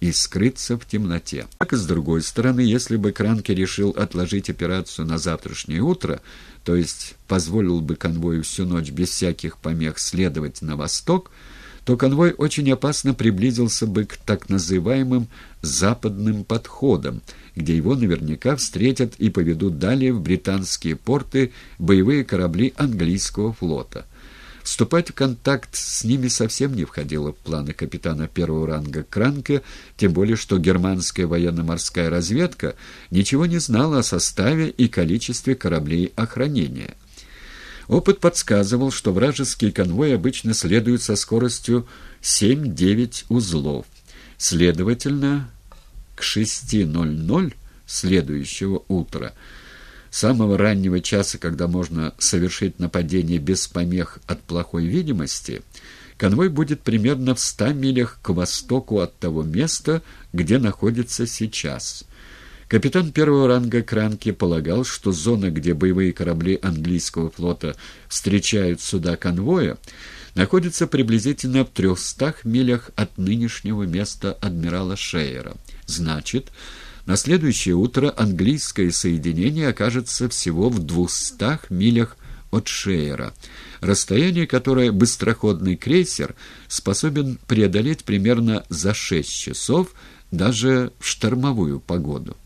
и скрыться в темноте. Так с другой стороны, если бы Кранке решил отложить операцию на завтрашнее утро, то есть позволил бы конвою всю ночь без всяких помех следовать на восток, то конвой очень опасно приблизился бы к так называемым «западным подходам», где его наверняка встретят и поведут далее в британские порты боевые корабли английского флота. Вступать в контакт с ними совсем не входило в планы капитана первого ранга Кранке, тем более что германская военно-морская разведка ничего не знала о составе и количестве кораблей охранения. Опыт подсказывал, что вражеский конвой обычно следует со скоростью 7-9 узлов. Следовательно, к 6.00 следующего утра, самого раннего часа, когда можно совершить нападение без помех от плохой видимости, конвой будет примерно в 100 милях к востоку от того места, где находится сейчас – Капитан первого ранга Кранки полагал, что зона, где боевые корабли английского флота встречают суда конвоя, находится приблизительно в трехстах милях от нынешнего места адмирала Шейера. Значит, на следующее утро английское соединение окажется всего в двухстах милях от Шейера, расстояние, которое быстроходный крейсер способен преодолеть примерно за шесть часов даже в штормовую погоду.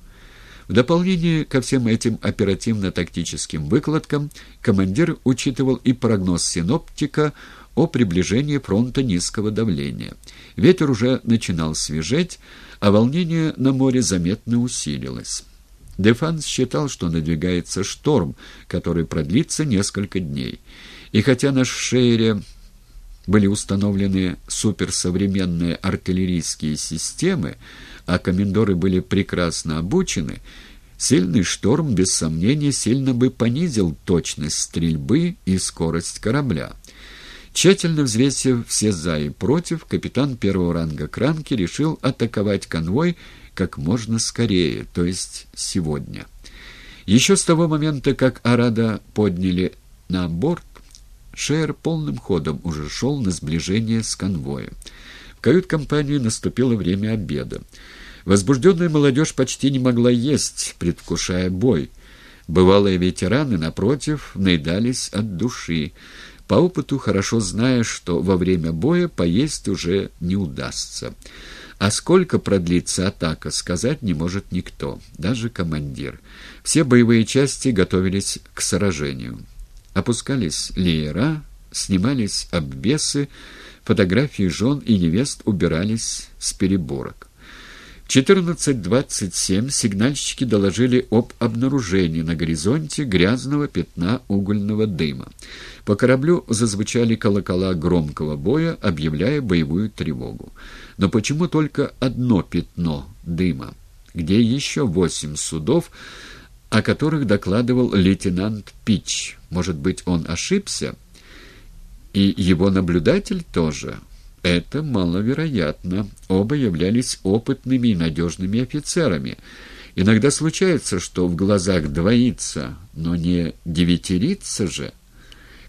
В дополнение ко всем этим оперативно-тактическим выкладкам командир учитывал и прогноз синоптика о приближении фронта низкого давления. Ветер уже начинал свежеть, а волнение на море заметно усилилось. Дефанс считал, что надвигается шторм, который продлится несколько дней. И хотя на Шейре были установлены суперсовременные артиллерийские системы, а комендоры были прекрасно обучены, сильный шторм, без сомнения, сильно бы понизил точность стрельбы и скорость корабля. Тщательно взвесив все «за» и «против», капитан первого ранга Кранки решил атаковать конвой как можно скорее, то есть сегодня. Еще с того момента, как Арада подняли на борт, Шер полным ходом уже шел на сближение с конвоем. В кают-компании наступило время обеда. Возбужденная молодежь почти не могла есть, предвкушая бой. Бывалые ветераны, напротив, наедались от души, по опыту хорошо зная, что во время боя поесть уже не удастся. А сколько продлится атака, сказать не может никто, даже командир. Все боевые части готовились к сражению. Опускались леера, снимались обвесы, фотографии жен и невест убирались с переборок. В 14.27 сигнальщики доложили об обнаружении на горизонте грязного пятна угольного дыма. По кораблю зазвучали колокола громкого боя, объявляя боевую тревогу. Но почему только одно пятно дыма? Где еще восемь судов, о которых докладывал лейтенант Пич. Может быть, он ошибся? И его наблюдатель тоже? Это маловероятно. Оба являлись опытными и надежными офицерами. Иногда случается, что в глазах двоится, но не девятерится же.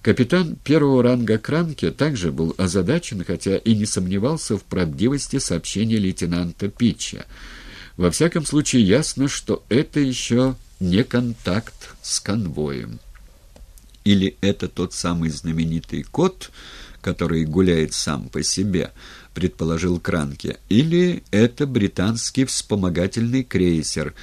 Капитан первого ранга Кранке также был озадачен, хотя и не сомневался в правдивости сообщения лейтенанта Питча. Во всяком случае, ясно, что это еще не контакт с конвоем. Или это тот самый знаменитый кот, который гуляет сам по себе, предположил Кранке, или это британский вспомогательный крейсер,